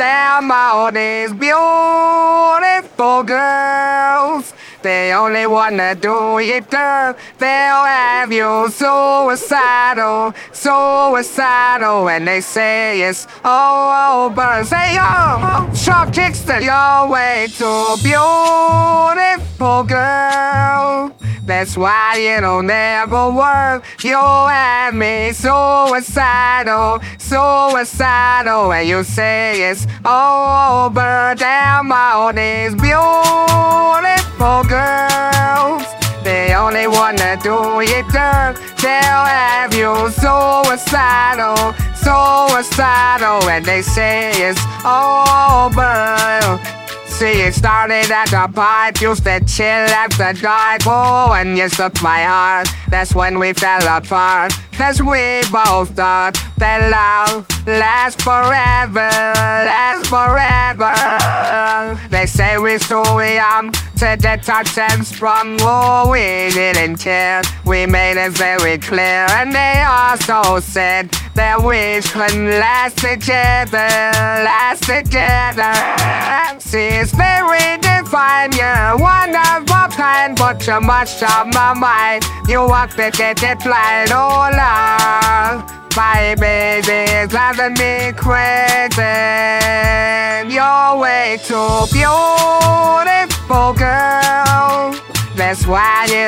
them all these beautiful girls. They only wanna do it, girl. They'll have you suicidal, suicidal, when they say it's all over. Say, oh, sharp chicks, that you're way too beautiful, girl. That's why it'll never work. You'll have me suicidal, suicidal, when you say it's over. Damn all these beautiful girls. They only wanna do it, girl. They'll have you suicidal, suicidal, when they say it's over. See, it started at the pipe, used to chill at the dark. Oh, when you took my heart, that's when we fell apart. Cause we both thought that love lasts forever, lasts forever. They say we're so young to detach and from oh, we didn't care. We made it very clear, and they also said that we couldn't last together, last together. It's very divine, you're one of a kind, but you're much on my mind. You walk the get it flying, oh Lord. My baby is driving me crazy. You're way too beautiful,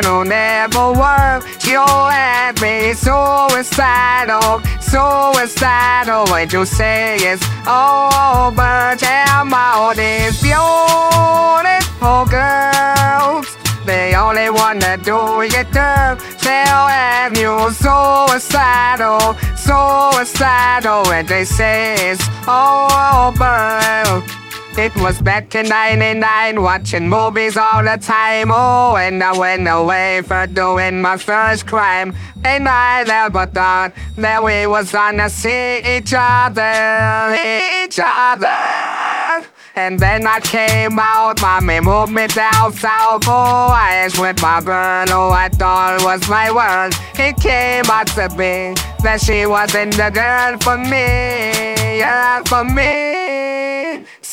it'll never work. You'll have me suicidal, suicidal. When you say it's over, oh, damn all these beautiful girls. They only wanna do it, girl. They'll have you suicidal, suicidal, when they say it's over. Oh, It was back in 99, watching movies all the time. Oh, and I went away for doing my first crime. And I never thought that we was gonna see each other, each other. And then I came out, mommy moved me down south. Oh, I with my girl, who I thought was my world. It came out to be that she wasn't the girl for me, yeah, for me.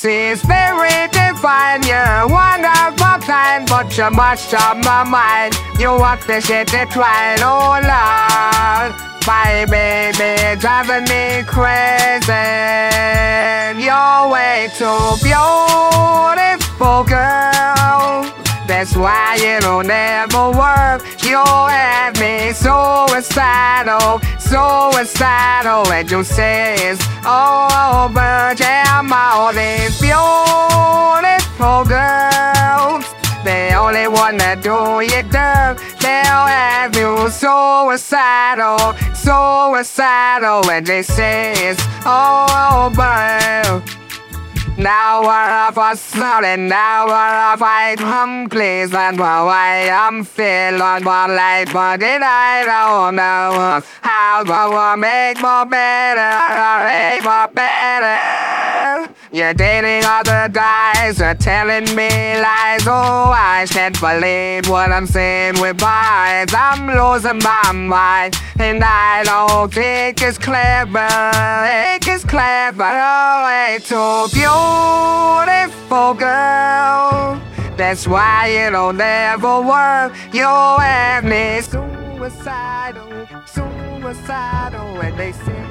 She's very divine, you're one of a kind, but you're much on my mind. You walk the shit decline, oh Lord. My baby driving me crazy. You're way too beautiful, girl. That's why it'll never work. You'll have me suicidal, suicidal, and you say it's over. Have you suicidal, suicidal, when they say it's over. Now we're of us now we're of I please and why I'm feeling more light but then I don't know how to make more better make more better You're dating other guys you're telling me lies oh I can't believe what I'm seeing with my I'm losing my mind and I don't think it's clever think it's clever oh way too beautiful girl. That's why it'll never work. You'll have me suicidal, suicidal, and they say.